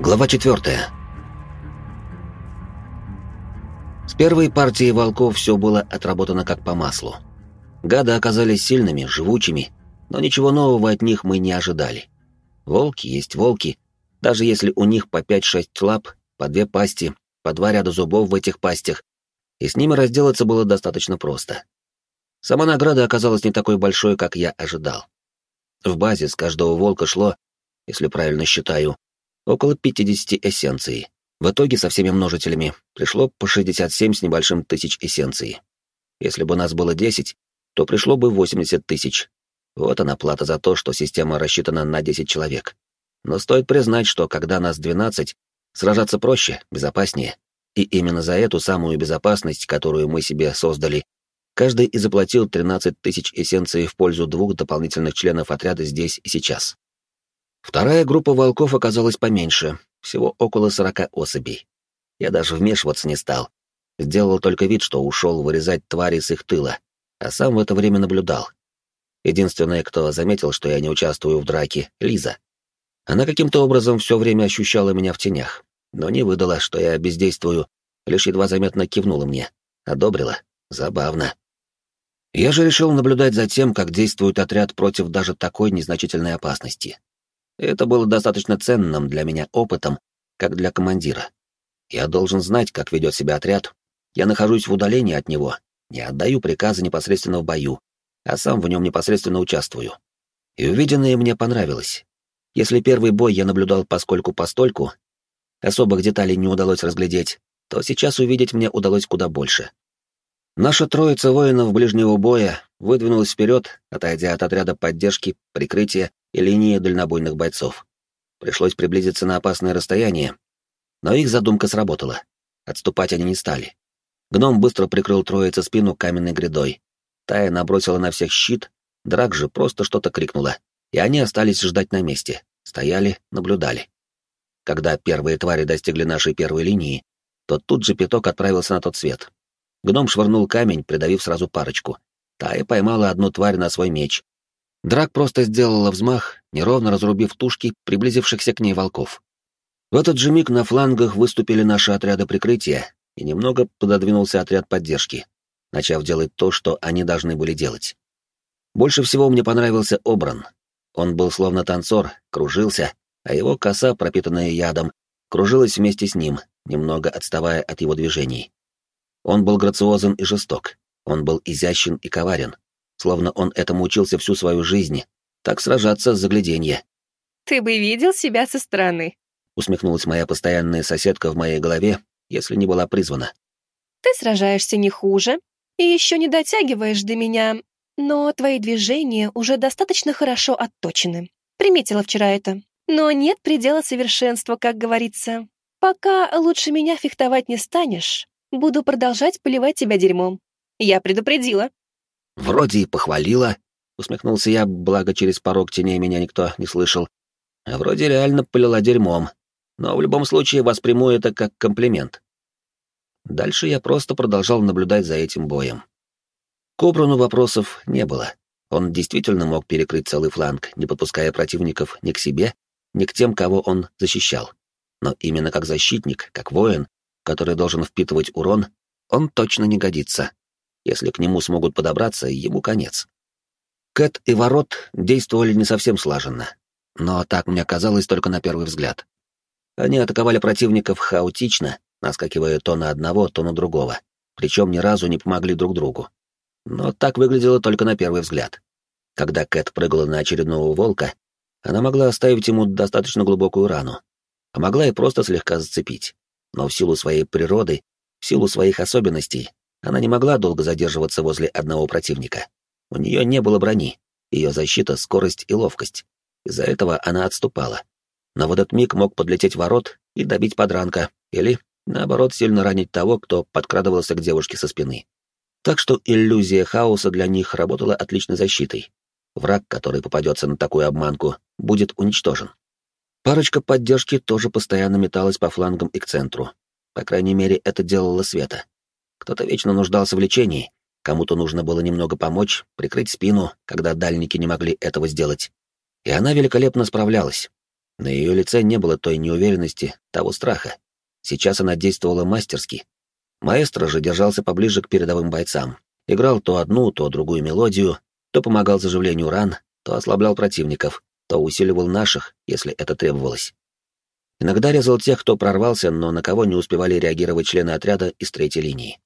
Глава 4. С первой партией волков все было отработано как по маслу. Гады оказались сильными, живучими, но ничего нового от них мы не ожидали. Волки есть волки, даже если у них по 5-6 лап, по две пасти, по два ряда зубов в этих пастях, и с ними разделаться было достаточно просто. Сама награда оказалась не такой большой, как я ожидал. В базе с каждого волка шло, если правильно считаю, около 50 эссенций. В итоге со всеми множителями пришло по 67 с небольшим тысяч эссенций. Если бы нас было 10, то пришло бы 80 тысяч. Вот она плата за то, что система рассчитана на 10 человек. Но стоит признать, что когда нас 12, сражаться проще, безопаснее. И именно за эту самую безопасность, которую мы себе создали, каждый и заплатил 13 тысяч эссенций в пользу двух дополнительных членов отряда здесь и сейчас. Вторая группа волков оказалась поменьше, всего около сорока особей. Я даже вмешиваться не стал. Сделал только вид, что ушел вырезать твари с их тыла, а сам в это время наблюдал. Единственная, кто заметил, что я не участвую в драке, — Лиза. Она каким-то образом все время ощущала меня в тенях, но не выдала, что я бездействую, лишь едва заметно кивнула мне. Одобрила. Забавно. Я же решил наблюдать за тем, как действует отряд против даже такой незначительной опасности. Это было достаточно ценным для меня опытом, как для командира. Я должен знать, как ведет себя отряд. Я нахожусь в удалении от него, не отдаю приказы непосредственно в бою, а сам в нем непосредственно участвую. И увиденное мне понравилось. Если первый бой я наблюдал поскольку-постольку, особых деталей не удалось разглядеть, то сейчас увидеть мне удалось куда больше. Наша троица воинов ближнего боя выдвинулась вперед, отойдя от отряда поддержки, прикрытия и линии дальнобойных бойцов. Пришлось приблизиться на опасное расстояние, но их задумка сработала. Отступать они не стали. Гном быстро прикрыл троице спину каменной грядой. Тая набросила на всех щит, Драк же просто что-то крикнула, и они остались ждать на месте, стояли, наблюдали. Когда первые твари достигли нашей первой линии, то тут же пяток отправился на тот свет. Гном швырнул камень, придавив сразу парочку. Тая поймала одну тварь на свой меч, Драк просто сделала взмах, неровно разрубив тушки приблизившихся к ней волков. В этот же миг на флангах выступили наши отряды прикрытия, и немного пододвинулся отряд поддержки, начав делать то, что они должны были делать. Больше всего мне понравился Обран. Он был словно танцор, кружился, а его коса, пропитанная ядом, кружилась вместе с ним, немного отставая от его движений. Он был грациозен и жесток, он был изящен и коварен, словно он этому учился всю свою жизнь, так сражаться с загляденья. «Ты бы видел себя со стороны», — усмехнулась моя постоянная соседка в моей голове, если не была призвана. «Ты сражаешься не хуже и еще не дотягиваешь до меня, но твои движения уже достаточно хорошо отточены. Приметила вчера это. Но нет предела совершенства, как говорится. Пока лучше меня фехтовать не станешь, буду продолжать поливать тебя дерьмом. Я предупредила. Вроде и похвалила, усмехнулся я, благо через порог теней меня никто не слышал. А вроде реально полила дерьмом. Но в любом случае восприму это как комплимент. Дальше я просто продолжал наблюдать за этим боем. К Обрану вопросов не было. Он действительно мог перекрыть целый фланг, не подпуская противников ни к себе, ни к тем, кого он защищал. Но именно как защитник, как воин, который должен впитывать урон, он точно не годится. Если к нему смогут подобраться, ему конец. Кэт и Ворот действовали не совсем слаженно, но так мне казалось только на первый взгляд. Они атаковали противников хаотично, наскакивая то на одного, то на другого, причем ни разу не помогли друг другу. Но так выглядело только на первый взгляд. Когда Кэт прыгала на очередного волка, она могла оставить ему достаточно глубокую рану, а могла и просто слегка зацепить. Но в силу своей природы, в силу своих особенностей, она не могла долго задерживаться возле одного противника. У нее не было брони, ее защита, скорость и ловкость. Из-за этого она отступала. Но в этот миг мог подлететь ворот и добить подранка, или, наоборот, сильно ранить того, кто подкрадывался к девушке со спины. Так что иллюзия хаоса для них работала отличной защитой. Враг, который попадется на такую обманку, будет уничтожен. Парочка поддержки тоже постоянно металась по флангам и к центру. По крайней мере, это делала Света. Кто-то вечно нуждался в лечении, кому-то нужно было немного помочь, прикрыть спину, когда дальники не могли этого сделать. И она великолепно справлялась. На ее лице не было той неуверенности, того страха. Сейчас она действовала мастерски. Маэстро же держался поближе к передовым бойцам. Играл то одну, то другую мелодию, то помогал заживлению ран, то ослаблял противников, то усиливал наших, если это требовалось. Иногда резал тех, кто прорвался, но на кого не успевали реагировать члены отряда из третьей линии.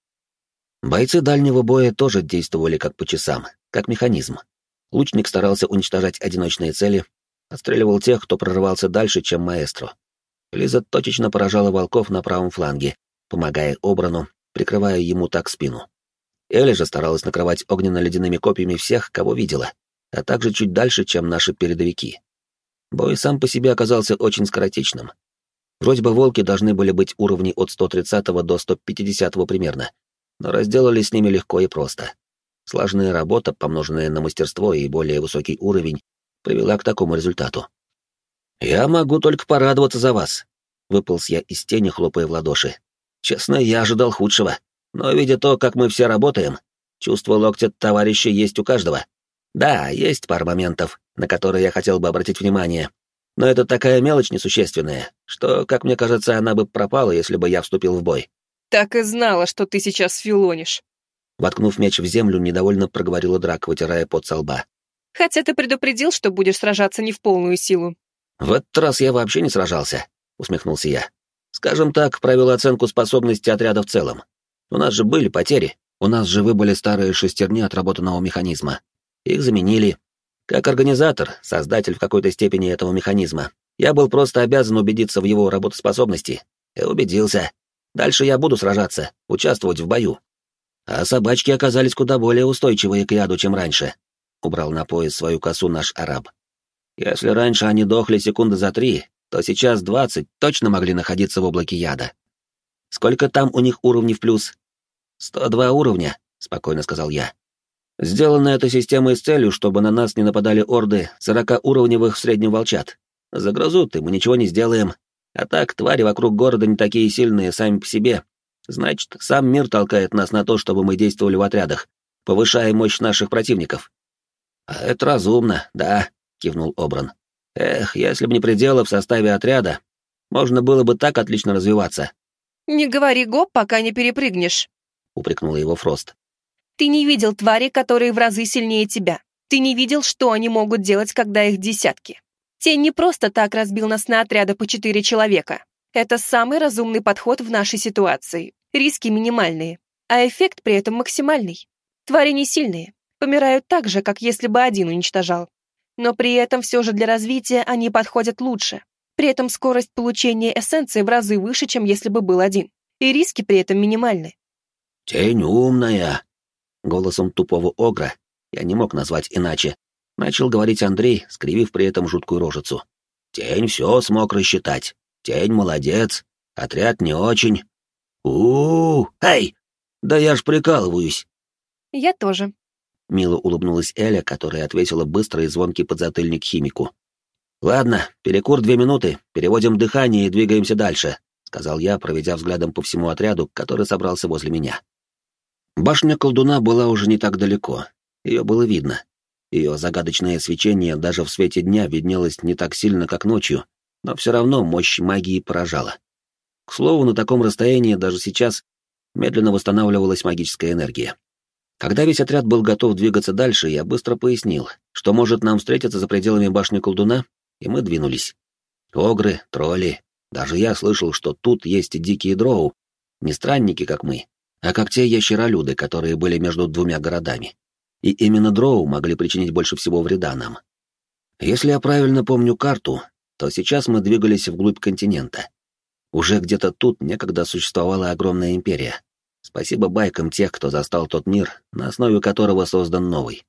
Бойцы дальнего боя тоже действовали как по часам, как механизм. Лучник старался уничтожать одиночные цели, отстреливал тех, кто прорывался дальше, чем маэстро. Лиза точечно поражала волков на правом фланге, помогая Обрану, прикрывая ему так спину. Эля же старалась накрывать огненно-ледяными копьями всех, кого видела, а также чуть дальше, чем наши передовики. Бой сам по себе оказался очень скоротечным. Вроде бы волки должны были быть уровни от 130 до 150 примерно, но разделали с ними легко и просто. Слаженная работа, помноженная на мастерство и более высокий уровень, привела к такому результату. «Я могу только порадоваться за вас», — выполз я из тени, хлопая в ладоши. «Честно, я ожидал худшего, но, видя то, как мы все работаем, чувство локтя товарища есть у каждого. Да, есть пара моментов, на которые я хотел бы обратить внимание, но это такая мелочь несущественная, что, как мне кажется, она бы пропала, если бы я вступил в бой». «Так и знала, что ты сейчас филонишь», Воткнув меч в землю, недовольно проговорила Драк, вытирая пот со лба. «Хотя ты предупредил, что будешь сражаться не в полную силу». «В этот раз я вообще не сражался», — усмехнулся я. «Скажем так, провел оценку способности отряда в целом. У нас же были потери. У нас же выбыли старые шестерни отработанного механизма. Их заменили. Как организатор, создатель в какой-то степени этого механизма, я был просто обязан убедиться в его работоспособности. И убедился. Дальше я буду сражаться, участвовать в бою. А собачки оказались куда более устойчивые к яду, чем раньше. Убрал на пояс свою косу наш араб. Если раньше они дохли секунды за три, то сейчас двадцать точно могли находиться в облаке яда. Сколько там у них уровней в плюс? Сто два уровня, спокойно сказал я. Сделана эта система с целью, чтобы на нас не нападали орды сорокауровневых средним волчат. Загрызут, и мы ничего не сделаем. А так, твари вокруг города не такие сильные сами по себе, Значит, сам мир толкает нас на то, чтобы мы действовали в отрядах, повышая мощь наших противников. А это разумно, да, кивнул Обран. Эх, если бы не пределы в составе отряда, можно было бы так отлично развиваться. Не говори гоп, пока не перепрыгнешь, упрекнула его Фрост. Ты не видел твари, которые в разы сильнее тебя. Ты не видел, что они могут делать, когда их десятки. Тень не просто так разбил нас на отряды по четыре человека. Это самый разумный подход в нашей ситуации. Риски минимальные, а эффект при этом максимальный. Твари не сильные, помирают так же, как если бы один уничтожал. Но при этом все же для развития они подходят лучше. При этом скорость получения эссенции в разы выше, чем если бы был один. И риски при этом минимальны. «Тень умная!» Голосом тупого огра, я не мог назвать иначе, начал говорить Андрей, скривив при этом жуткую рожицу. «Тень все смог рассчитать. Тень молодец, отряд не очень. у у, -у Эй! Да я ж прикалываюсь!» «Я тоже», — мило улыбнулась Эля, которая ответила быстрый и звонкий подзатыльник химику. «Ладно, перекур две минуты, переводим дыхание и двигаемся дальше», — сказал я, проведя взглядом по всему отряду, который собрался возле меня. Башня колдуна была уже не так далеко, ее было видно. Ее загадочное свечение даже в свете дня виднелось не так сильно, как ночью, но все равно мощь магии поражала. К слову, на таком расстоянии даже сейчас медленно восстанавливалась магическая энергия. Когда весь отряд был готов двигаться дальше, я быстро пояснил, что может нам встретиться за пределами башни колдуна, и мы двинулись. Огры, тролли, даже я слышал, что тут есть дикие дроу, не странники, как мы, а как те ящеролюды, которые были между двумя городами. И именно дроу могли причинить больше всего вреда нам. Если я правильно помню карту, то сейчас мы двигались вглубь континента. Уже где-то тут некогда существовала огромная империя. Спасибо байкам тех, кто застал тот мир, на основе которого создан новый.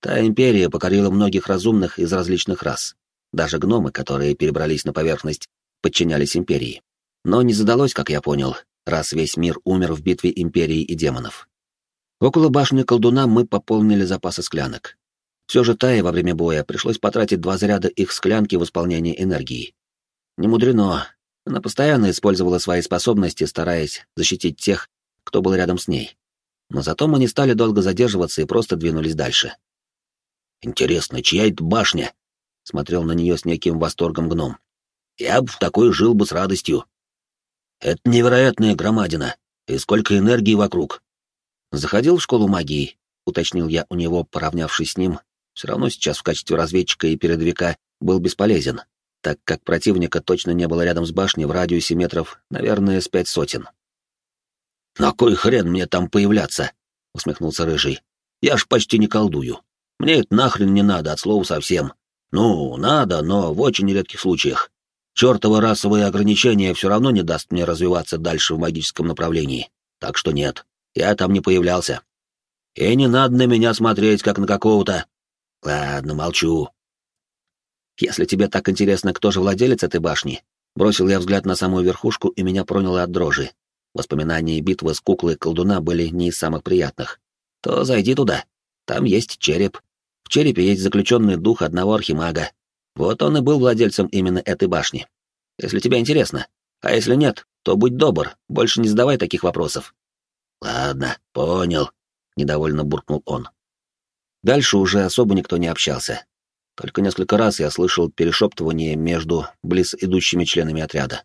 Та империя покорила многих разумных из различных рас. Даже гномы, которые перебрались на поверхность, подчинялись империи. Но не задалось, как я понял, раз весь мир умер в битве империи и демонов. Около башни колдуна мы пополнили запасы склянок. Все же Тае во время боя пришлось потратить два заряда их склянки в исполнении энергии. Не мудрено. Она постоянно использовала свои способности, стараясь защитить тех, кто был рядом с ней. Но зато мы не стали долго задерживаться и просто двинулись дальше. «Интересно, чья это башня?» — смотрел на нее с неким восторгом гном. Я бы в такой жил бы с радостью. Это невероятная громадина, и сколько энергии вокруг. Заходил в школу магии, уточнил я у него, поравнявшись с ним. Все равно сейчас в качестве разведчика и передовика был бесполезен, так как противника точно не было рядом с башней в радиусе метров, наверное, с пять сотен. «На кой хрен мне там появляться?» — усмехнулся Рыжий. «Я ж почти не колдую. Мне это нахрен не надо, от слова совсем. Ну, надо, но в очень редких случаях. Чёртово расовое ограничение все равно не даст мне развиваться дальше в магическом направлении. Так что нет, я там не появлялся. И не надо на меня смотреть, как на какого-то... Ладно, молчу. Если тебе так интересно, кто же владелец этой башни, бросил я взгляд на самую верхушку, и меня проняло от дрожи. Воспоминания битвы с куклой колдуна были не из самых приятных. То зайди туда. Там есть череп. В черепе есть заключенный дух одного архимага. Вот он и был владельцем именно этой башни. Если тебе интересно. А если нет, то будь добр, больше не задавай таких вопросов. Ладно, понял, недовольно буркнул он. Дальше уже особо никто не общался. Только несколько раз я слышал перешептывание между близ идущими членами отряда.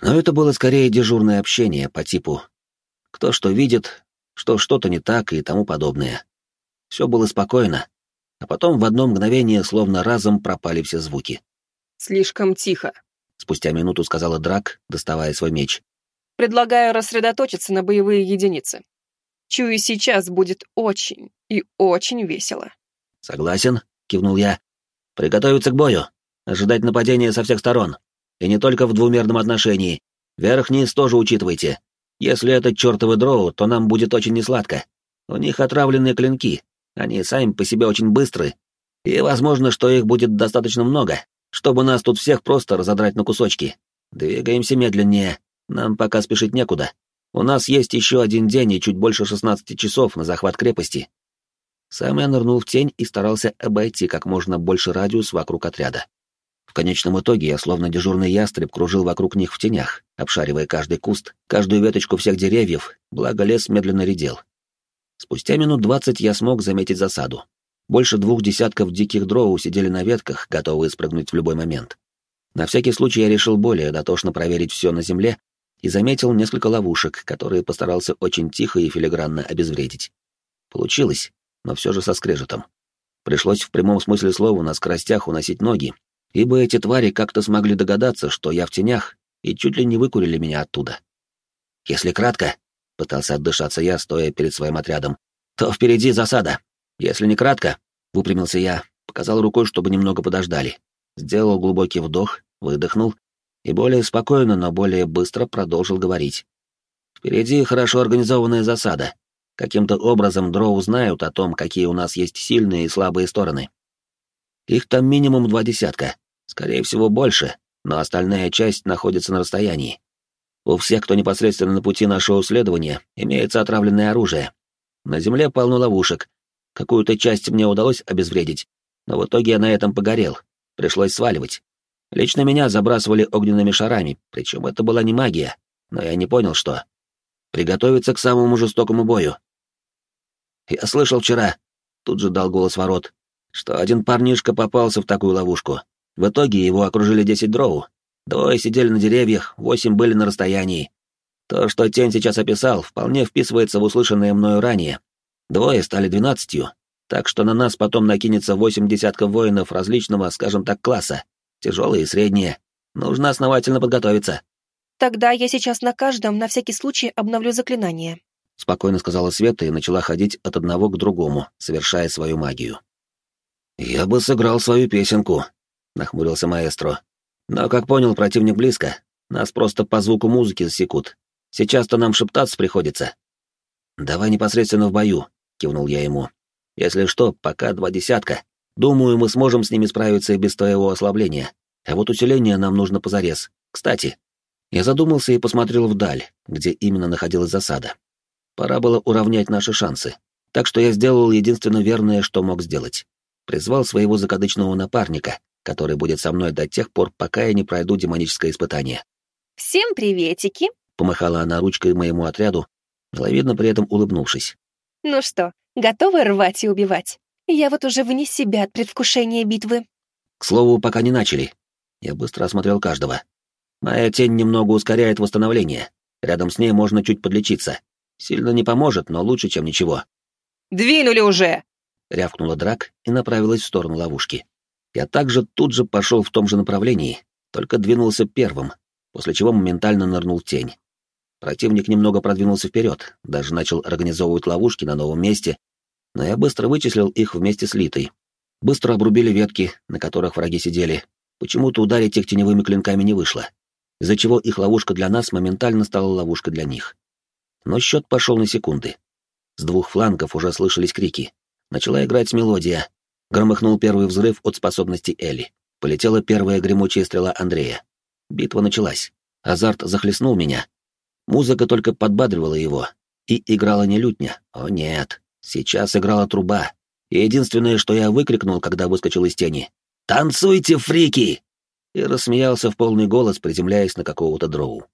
Но это было скорее дежурное общение по типу «кто что видит, что что-то не так и тому подобное». Все было спокойно, а потом в одно мгновение словно разом пропали все звуки. «Слишком тихо», — спустя минуту сказала Драк, доставая свой меч. «Предлагаю рассредоточиться на боевые единицы. Чую, сейчас будет очень и очень весело». «Согласен», — кивнул я. «Приготовиться к бою. Ожидать нападения со всех сторон. И не только в двумерном отношении. Верх-низ тоже учитывайте. Если это чертовы дроу, то нам будет очень несладко. У них отравленные клинки. Они сами по себе очень быстры. И возможно, что их будет достаточно много, чтобы нас тут всех просто разодрать на кусочки. Двигаемся медленнее. Нам пока спешить некуда. У нас есть еще один день и чуть больше 16 часов на захват крепости. Сам я нырнул в тень и старался обойти как можно больше радиус вокруг отряда. В конечном итоге я словно дежурный ястреб кружил вокруг них в тенях, обшаривая каждый куст, каждую веточку всех деревьев, благо лес медленно редел. Спустя минут двадцать я смог заметить засаду. Больше двух десятков диких дроу сидели на ветках, готовые спрыгнуть в любой момент. На всякий случай я решил более дотошно проверить все на земле и заметил несколько ловушек, которые постарался очень тихо и филигранно обезвредить. Получилось, но все же со скрежетом. Пришлось в прямом смысле слова на скоростях уносить ноги, ибо эти твари как-то смогли догадаться, что я в тенях, и чуть ли не выкурили меня оттуда. Если кратко, — пытался отдышаться я, стоя перед своим отрядом, — то впереди засада. Если не кратко, — выпрямился я, показал рукой, чтобы немного подождали. Сделал глубокий вдох, выдохнул и более спокойно, но более быстро продолжил говорить. Впереди хорошо организованная засада. Каким-то образом дроу знают о том, какие у нас есть сильные и слабые стороны. Их там минимум два десятка, Скорее всего, больше, но остальная часть находится на расстоянии. У всех, кто непосредственно на пути нашего следования, имеется отравленное оружие. На земле полно ловушек. Какую-то часть мне удалось обезвредить, но в итоге я на этом погорел. Пришлось сваливать. Лично меня забрасывали огненными шарами, причем это была не магия, но я не понял, что. Приготовиться к самому жестокому бою. Я слышал вчера, тут же дал голос ворот, что один парнишка попался в такую ловушку. В итоге его окружили десять дроу. Двое сидели на деревьях, восемь были на расстоянии. То, что Тень сейчас описал, вполне вписывается в услышанное мною ранее. Двое стали двенадцатью, так что на нас потом накинется восемь десятков воинов различного, скажем так, класса. Тяжелые и средние. Нужно основательно подготовиться. Тогда я сейчас на каждом на всякий случай обновлю заклинание. Спокойно сказала Света и начала ходить от одного к другому, совершая свою магию. «Я бы сыграл свою песенку», — нахмурился маэстро. «Но, как понял, противник близко. Нас просто по звуку музыки засекут. Сейчас-то нам шептаться приходится». «Давай непосредственно в бою», — кивнул я ему. «Если что, пока два десятка. Думаю, мы сможем с ними справиться и без твоего ослабления. А вот усиление нам нужно позарез. Кстати». Я задумался и посмотрел вдаль, где именно находилась засада. Пора было уравнять наши шансы. Так что я сделал единственно верное, что мог сделать. Призвал своего закадычного напарника, который будет со мной до тех пор, пока я не пройду демоническое испытание. «Всем приветики!» — помахала она ручкой моему отряду, миловидно при этом улыбнувшись. «Ну что, готовы рвать и убивать? Я вот уже вне себя от предвкушения битвы». К слову, пока не начали. Я быстро осмотрел каждого. Моя тень немного ускоряет восстановление. Рядом с ней можно чуть подлечиться. Сильно не поможет, но лучше, чем ничего. «Двинули уже!» — рявкнула Драк и направилась в сторону ловушки. Я также тут же пошел в том же направлении, только двинулся первым, после чего моментально нырнул в тень. Противник немного продвинулся вперед, даже начал организовывать ловушки на новом месте, но я быстро вычислил их вместе с Литой. Быстро обрубили ветки, на которых враги сидели. Почему-то ударить их теневыми клинками не вышло, из-за чего их ловушка для нас моментально стала ловушкой для них. Но счет пошел на секунды. С двух флангов уже слышались крики. Начала играть мелодия. Громыхнул первый взрыв от способности Элли. Полетела первая гремучая стрела Андрея. Битва началась. Азарт захлестнул меня. Музыка только подбадривала его. И играла не лютня. О нет, сейчас играла труба. И единственное, что я выкрикнул, когда выскочил из тени. «Танцуйте, фрики!» И рассмеялся в полный голос, приземляясь на какого-то дроу.